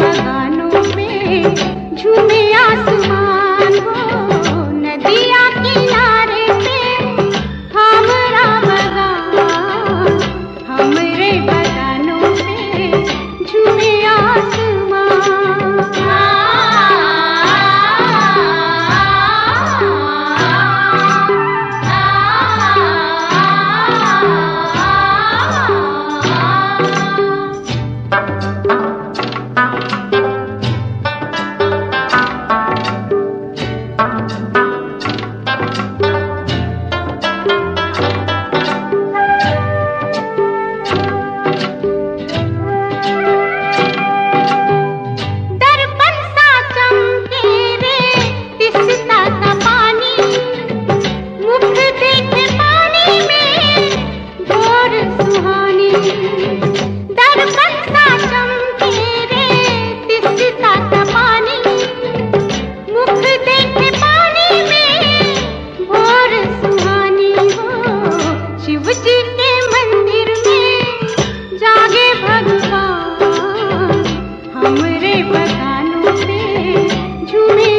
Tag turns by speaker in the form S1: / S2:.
S1: बगानों में झूमे आसमान हो। हमरे बगानों पे झूमे